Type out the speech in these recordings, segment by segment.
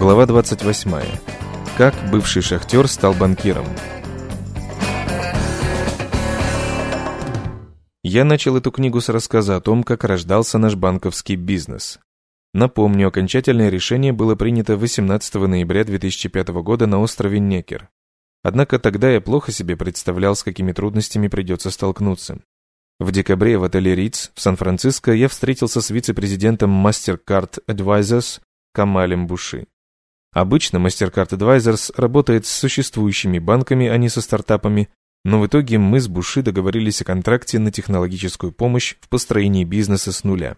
Глава 28. Как бывший шахтер стал банкиром. Я начал эту книгу с рассказа о том, как рождался наш банковский бизнес. Напомню, окончательное решение было принято 18 ноября 2005 года на острове Некер. Однако тогда я плохо себе представлял, с какими трудностями придется столкнуться. В декабре в отеле Ritz в Сан-Франциско я встретился с вице-президентом MasterCard Advisors Камалем Буши. Обычно MasterCard Advisors работает с существующими банками, а не со стартапами, но в итоге мы с Буши договорились о контракте на технологическую помощь в построении бизнеса с нуля.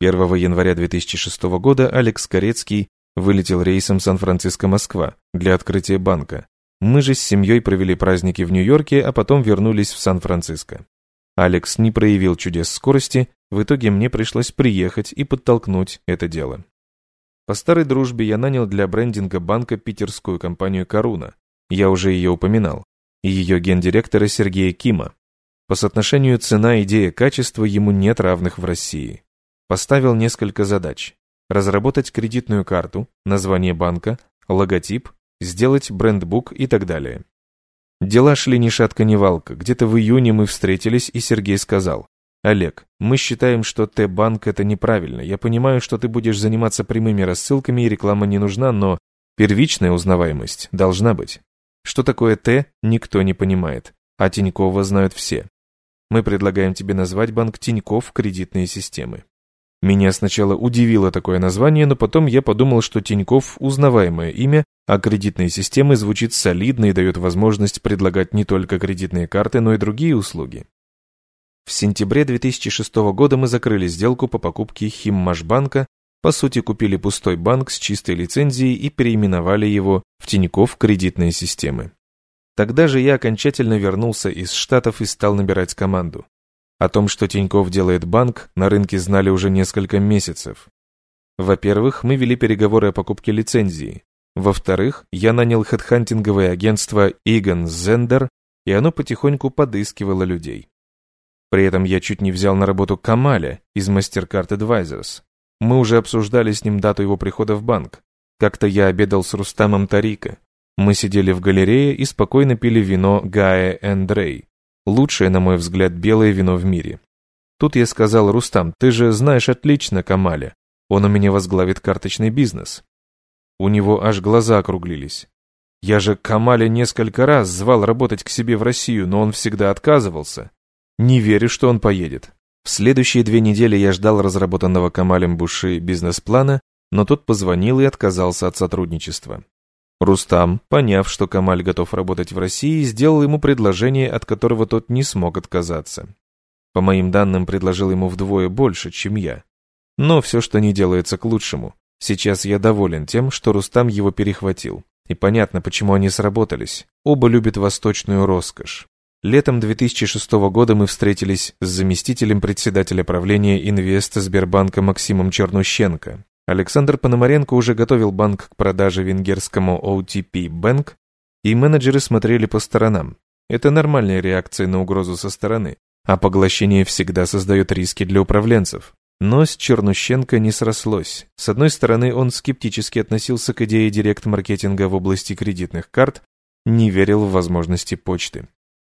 1 января 2006 года Алекс Корецкий вылетел рейсом Сан-Франциско-Москва для открытия банка. Мы же с семьей провели праздники в Нью-Йорке, а потом вернулись в Сан-Франциско. Алекс не проявил чудес скорости, в итоге мне пришлось приехать и подтолкнуть это дело. По старой дружбе я нанял для брендинга банка питерскую компанию «Коруна». Я уже ее упоминал. И ее гендиректора Сергея Кима. По соотношению цена-идея-качество ему нет равных в России. Поставил несколько задач. Разработать кредитную карту, название банка, логотип, сделать брендбук и так далее. Дела шли ни шатка ни валка. Где-то в июне мы встретились, и Сергей сказал, Олег, мы считаем, что Т-банк это неправильно. Я понимаю, что ты будешь заниматься прямыми рассылками и реклама не нужна, но первичная узнаваемость должна быть. Что такое Т, никто не понимает, а Тинькова знают все. Мы предлагаем тебе назвать банк Тиньков кредитные системы. Меня сначала удивило такое название, но потом я подумал, что Тиньков – узнаваемое имя, а кредитные системы звучит солидно и дает возможность предлагать не только кредитные карты, но и другие услуги. В сентябре 2006 года мы закрыли сделку по покупке Химмашбанка, по сути купили пустой банк с чистой лицензией и переименовали его в Тинькофф кредитные системы. Тогда же я окончательно вернулся из Штатов и стал набирать команду. О том, что Тинькофф делает банк, на рынке знали уже несколько месяцев. Во-первых, мы вели переговоры о покупке лицензии. Во-вторых, я нанял хедхантинговое агентство Иган Зендер, и оно потихоньку подыскивало людей. При этом я чуть не взял на работу Камаля из MasterCard Advisors. Мы уже обсуждали с ним дату его прихода в банк. Как-то я обедал с Рустамом Тарика. Мы сидели в галерее и спокойно пили вино Гая Эндрей. Лучшее, на мой взгляд, белое вино в мире. Тут я сказал, Рустам, ты же знаешь отлично Камаля. Он у меня возглавит карточный бизнес. У него аж глаза округлились. Я же Камаля несколько раз звал работать к себе в Россию, но он всегда отказывался. Не верю, что он поедет. В следующие две недели я ждал разработанного Камалем Буши бизнес-плана, но тот позвонил и отказался от сотрудничества. Рустам, поняв, что Камаль готов работать в России, сделал ему предложение, от которого тот не смог отказаться. По моим данным, предложил ему вдвое больше, чем я. Но все, что не делается к лучшему. Сейчас я доволен тем, что Рустам его перехватил. И понятно, почему они сработались. Оба любят восточную роскошь. Летом 2006 года мы встретились с заместителем председателя правления Инвеста Сбербанка Максимом Чернущенко. Александр Пономаренко уже готовил банк к продаже венгерскому OTP Bank, и менеджеры смотрели по сторонам. Это нормальная реакция на угрозу со стороны, а поглощение всегда создает риски для управленцев. Но с Чернущенко не срослось. С одной стороны, он скептически относился к идее директ-маркетинга в области кредитных карт, не верил в возможности почты.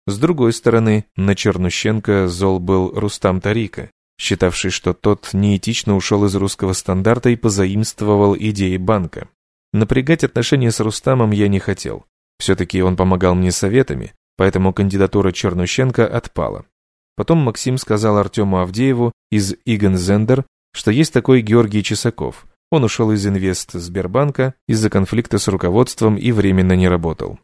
С другой стороны, на Чернущенко зол был Рустам Тарика, считавший, что тот неэтично ушел из русского стандарта и позаимствовал идеи банка. Напрягать отношения с Рустамом я не хотел. Все-таки он помогал мне советами, поэтому кандидатура Чернущенко отпала. Потом Максим сказал Артему Авдееву из Игензендер, что есть такой Георгий Чесаков. Он ушел из инвест Сбербанка из-за конфликта с руководством и временно не работал.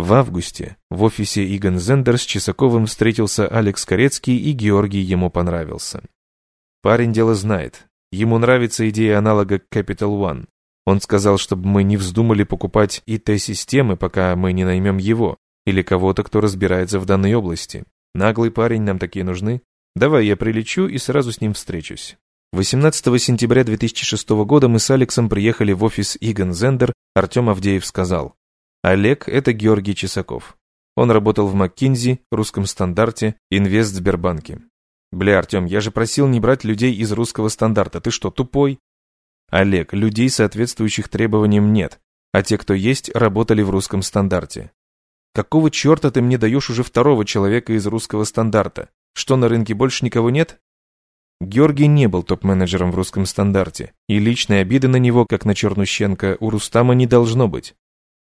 В августе в офисе Игон Зендер с Чесаковым встретился Алекс Корецкий, и Георгий ему понравился. Парень дело знает. Ему нравится идея аналога Capital One. Он сказал, чтобы мы не вздумали покупать ИТ-системы, пока мы не наймем его, или кого-то, кто разбирается в данной области. Наглый парень, нам такие нужны. Давай я прилечу и сразу с ним встречусь. 18 сентября 2006 года мы с Алексом приехали в офис Игон Зендер, Артем Авдеев сказал, Олег – это Георгий Чесаков. Он работал в МакКинзи, русском стандарте, инвест Сбербанке. Бля, Артем, я же просил не брать людей из русского стандарта. Ты что, тупой? Олег, людей, соответствующих требованиям, нет, а те, кто есть, работали в русском стандарте. Какого черта ты мне даешь уже второго человека из русского стандарта? Что, на рынке больше никого нет? Георгий не был топ-менеджером в русском стандарте, и личной обиды на него, как на Чернущенко, у Рустама не должно быть.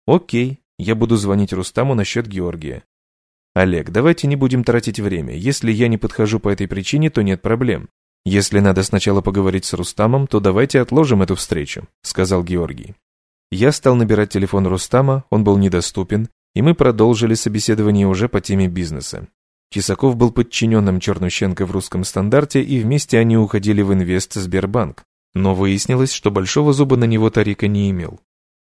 Окей, я буду звонить Рустаму насчет Георгия. Олег, давайте не будем тратить время. Если я не подхожу по этой причине, то нет проблем. Если надо сначала поговорить с Рустамом, то давайте отложим эту встречу, сказал Георгий. Я стал набирать телефон Рустама, он был недоступен, и мы продолжили собеседование уже по теме бизнеса. Чесаков был подчиненным Чернущенко в русском стандарте, и вместе они уходили в инвест Сбербанк. Но выяснилось, что большого зуба на него Тарика не имел.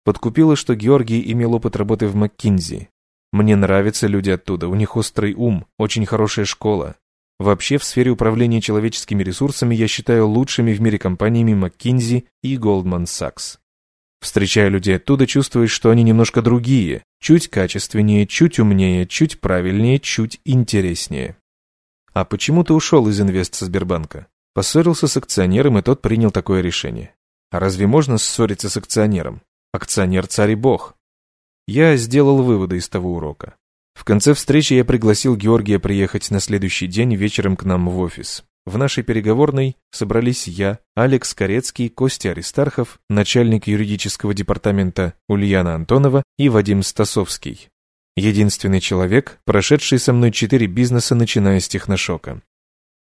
Подкупило, что Георгий имел опыт работы в МcKinsey. Мне нравятся люди оттуда, у них острый ум, очень хорошая школа. Вообще, в сфере управления человеческими ресурсами я считаю лучшими в мире компаниями McKinsey и Goldman Sachs. Встречая людей оттуда, чувствуешь, что они немножко другие, чуть качественнее, чуть умнее, чуть правильнее, чуть интереснее. А почему ты ушел из инвеста Сбербанка? Поссорился с акционером, и тот принял такое решение. А разве можно ссориться с акционером? Акционер царь и бог. Я сделал выводы из того урока. В конце встречи я пригласил Георгия приехать на следующий день вечером к нам в офис. В нашей переговорной собрались я, Алекс Корецкий, Костя Аристархов, начальник юридического департамента Ульяна Антонова и Вадим Стасовский. Единственный человек, прошедший со мной четыре бизнеса, начиная с техношока.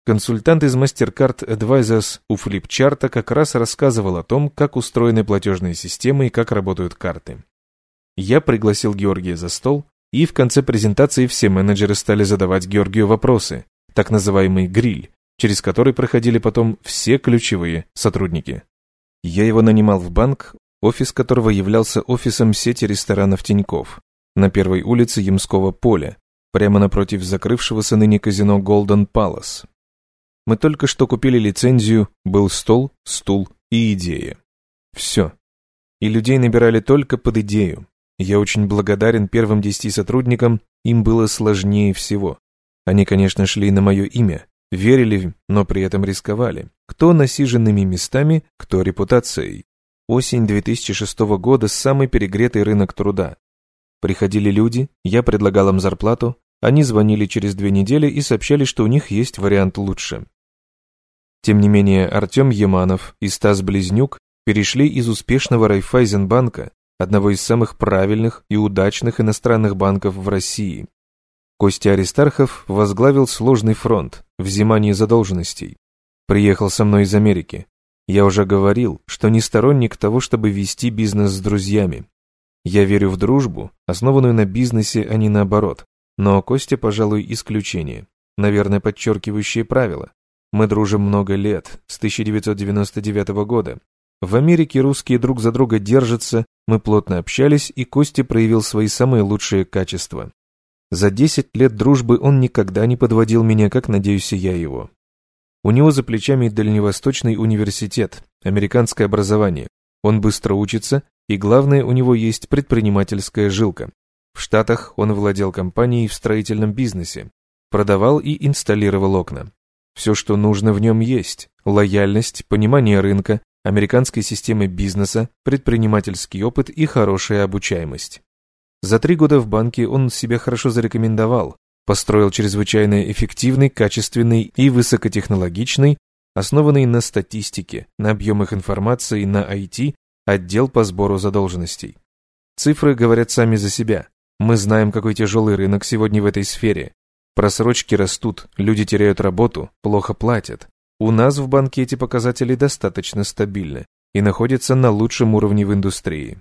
Консультант из MasterCard Advisors у Флипчарта как раз рассказывал о том, как устроены платежные системы и как работают карты. Я пригласил Георгия за стол, и в конце презентации все менеджеры стали задавать Георгию вопросы, так называемый гриль, через который проходили потом все ключевые сотрудники. Я его нанимал в банк, офис которого являлся офисом сети ресторанов Тиньков на первой улице Ямского поля, прямо напротив закрывшегося ныне казино Golden Palace. Мы только что купили лицензию, был стол, стул и идея. Все. И людей набирали только под идею. Я очень благодарен первым десяти сотрудникам, им было сложнее всего. Они, конечно, шли на мое имя, Верили, но при этом рисковали. Кто насиженными местами, кто репутацией. Осень 2006 года – самый перегретый рынок труда. Приходили люди, я предлагал им зарплату, они звонили через две недели и сообщали, что у них есть вариант лучше. Тем не менее, Артем Яманов и Стас Близнюк перешли из успешного Райфайзенбанка, одного из самых правильных и удачных иностранных банков в России, Костя Аристархов возглавил сложный фронт, взимание задолженностей. Приехал со мной из Америки. Я уже говорил, что не сторонник того, чтобы вести бизнес с друзьями. Я верю в дружбу, основанную на бизнесе, а не наоборот. Но Костя, пожалуй, исключение. Наверное, подчеркивающее правило. Мы дружим много лет, с 1999 года. В Америке русские друг за друга держатся, мы плотно общались, и Костя проявил свои самые лучшие качества. За 10 лет дружбы он никогда не подводил меня, как надеюсь и я его. У него за плечами Дальневосточный университет, американское образование. Он быстро учится, и главное, у него есть предпринимательская жилка. В Штатах он владел компанией в строительном бизнесе, продавал и инсталлировал окна. Все, что нужно в нем есть. Лояльность, понимание рынка, американской системы бизнеса, предпринимательский опыт и хорошая обучаемость. За три года в банке он себя хорошо зарекомендовал, построил чрезвычайно эффективный, качественный и высокотехнологичный, основанный на статистике, на объемах информации, на IT, отдел по сбору задолженностей. Цифры говорят сами за себя. Мы знаем, какой тяжелый рынок сегодня в этой сфере. Просрочки растут, люди теряют работу, плохо платят. У нас в банке эти показатели достаточно стабильны и находятся на лучшем уровне в индустрии.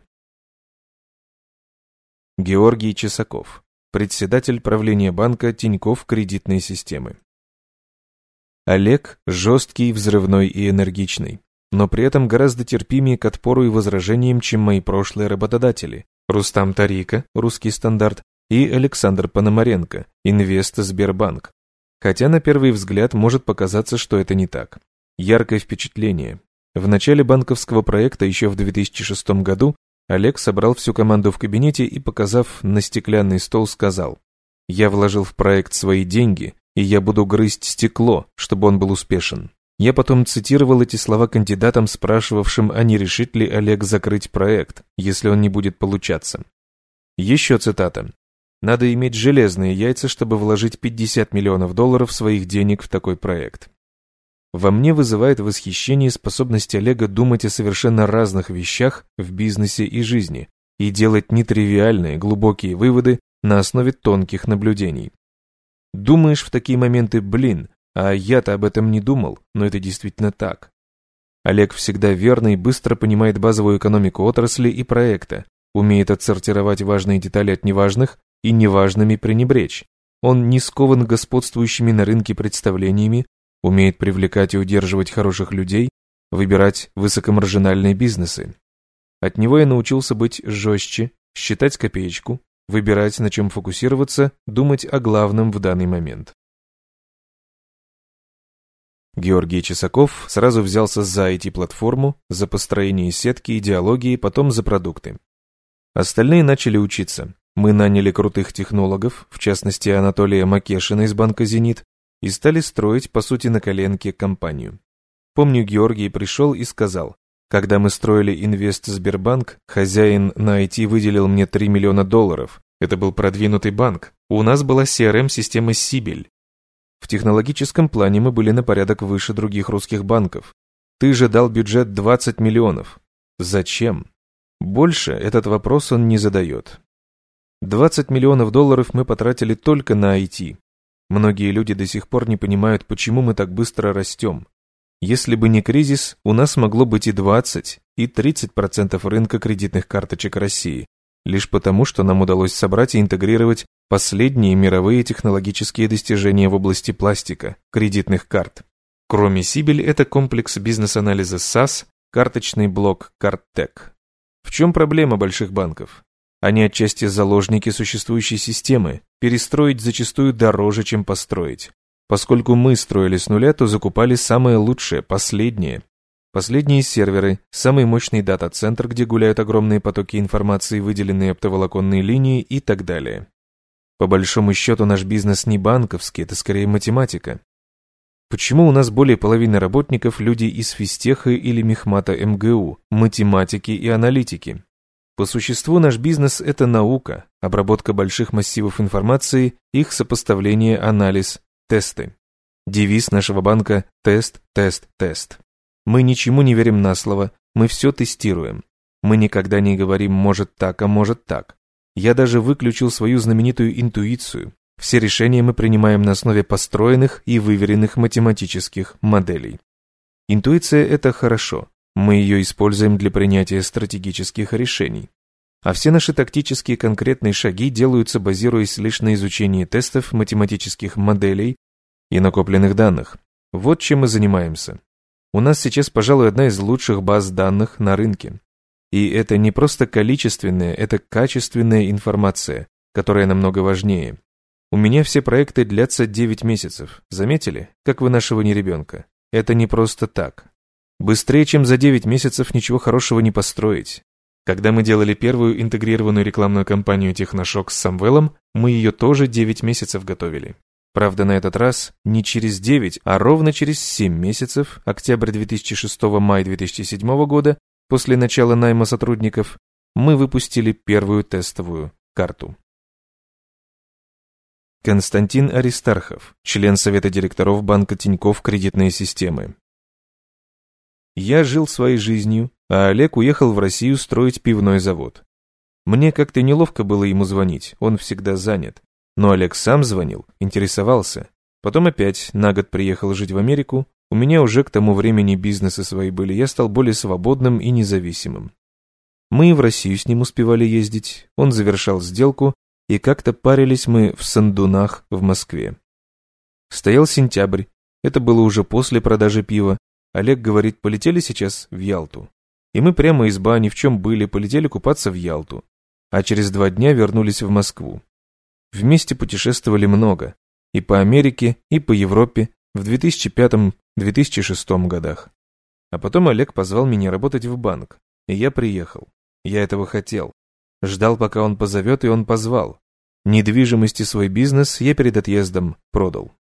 Георгий Чесаков, председатель правления банка Тиньков кредитной системы. Олег жесткий, взрывной и энергичный, но при этом гораздо терпимее к отпору и возражениям, чем мои прошлые работодатели. Рустам Тарика, русский стандарт, и Александр Пономаренко, инвест Сбербанк. Хотя на первый взгляд может показаться, что это не так. Яркое впечатление. В начале банковского проекта еще в 2006 году Олег собрал всю команду в кабинете и, показав на стеклянный стол, сказал, «Я вложил в проект свои деньги, и я буду грызть стекло, чтобы он был успешен. Я потом цитировал эти слова кандидатам, спрашивавшим, а не решит ли Олег закрыть проект, если он не будет получаться. Еще цитата. «Надо иметь железные яйца, чтобы вложить 50 миллионов долларов своих денег в такой проект». Во мне вызывает восхищение способность Олега думать о совершенно разных вещах в бизнесе и жизни и делать нетривиальные, глубокие выводы на основе тонких наблюдений. Думаешь в такие моменты, блин, а я-то об этом не думал, но это действительно так. Олег всегда верно и быстро понимает базовую экономику отрасли и проекта, умеет отсортировать важные детали от неважных и неважными пренебречь. Он не скован господствующими на рынке представлениями, умеет привлекать и удерживать хороших людей, выбирать высокомаржинальные бизнесы. От него я научился быть жестче, считать копеечку, выбирать, на чем фокусироваться, думать о главном в данный момент. Георгий Чесаков сразу взялся за IT-платформу, за построение сетки, идеологии, потом за продукты. Остальные начали учиться. Мы наняли крутых технологов, в частности Анатолия Макешина из банка «Зенит», и стали строить, по сути, на коленке компанию. Помню, Георгий пришел и сказал, когда мы строили Инвест Сбербанк, хозяин на IT выделил мне 3 миллиона долларов. Это был продвинутый банк. У нас была CRM-система Сибель. В технологическом плане мы были на порядок выше других русских банков. Ты же дал бюджет 20 миллионов. Зачем? Больше этот вопрос он не задает. 20 миллионов долларов мы потратили только на IT. Многие люди до сих пор не понимают, почему мы так быстро растем. Если бы не кризис, у нас могло быть и 20, и 30% рынка кредитных карточек России, лишь потому, что нам удалось собрать и интегрировать последние мировые технологические достижения в области пластика, кредитных карт. Кроме Сибель, это комплекс бизнес-анализа SAS, карточный блок CardTech. В чем проблема больших банков? Они отчасти заложники существующей системы, перестроить зачастую дороже, чем построить. Поскольку мы строили с нуля, то закупали самое лучшее, последнее. Последние серверы, самый мощный дата-центр, где гуляют огромные потоки информации, выделенные оптоволоконные линии и так далее. По большому счету наш бизнес не банковский, это скорее математика. Почему у нас более половины работников люди из физтеха или мехмата МГУ, математики и аналитики? По существу наш бизнес – это наука, обработка больших массивов информации, их сопоставление, анализ, тесты. Девиз нашего банка – тест, тест, тест. Мы ничему не верим на слово, мы все тестируем. Мы никогда не говорим «может так, а может так». Я даже выключил свою знаменитую интуицию. Все решения мы принимаем на основе построенных и выверенных математических моделей. Интуиция – это хорошо. Мы ее используем для принятия стратегических решений. А все наши тактические конкретные шаги делаются, базируясь лишь на изучении тестов, математических моделей и накопленных данных. Вот чем мы занимаемся. У нас сейчас, пожалуй, одна из лучших баз данных на рынке. И это не просто количественная, это качественная информация, которая намного важнее. У меня все проекты длятся 9 месяцев. Заметили, как вынашивание ребенка? Это не просто так. Быстрее, чем за 9 месяцев ничего хорошего не построить. Когда мы делали первую интегрированную рекламную кампанию Техношок с Самвелом, мы ее тоже 9 месяцев готовили. Правда, на этот раз не через 9, а ровно через 7 месяцев, октябрь 2006-май 2007 года, После начала найма сотрудников мы выпустили первую тестовую карту. Константин Аристархов, член Совета директоров Банка Тинькофф кредитные системы. Я жил своей жизнью, а Олег уехал в Россию строить пивной завод. Мне как-то неловко было ему звонить, он всегда занят. Но Олег сам звонил, интересовался. Потом опять на год приехал жить в Америку, у меня уже к тому времени бизнесы свои были, я стал более свободным и независимым. Мы в Россию с ним успевали ездить, он завершал сделку, и как-то парились мы в Сандунах в Москве. Стоял сентябрь, это было уже после продажи пива. Олег говорит, полетели сейчас в Ялту. И мы прямо из бани, в чем были, полетели купаться в Ялту. А через два дня вернулись в Москву. Вместе путешествовали много. И по Америке, и по Европе, в 2005-2006 годах. А потом Олег позвал меня работать в банк, и я приехал. Я этого хотел. Ждал, пока он позовет, и он позвал. Недвижимости свой бизнес я перед отъездом продал.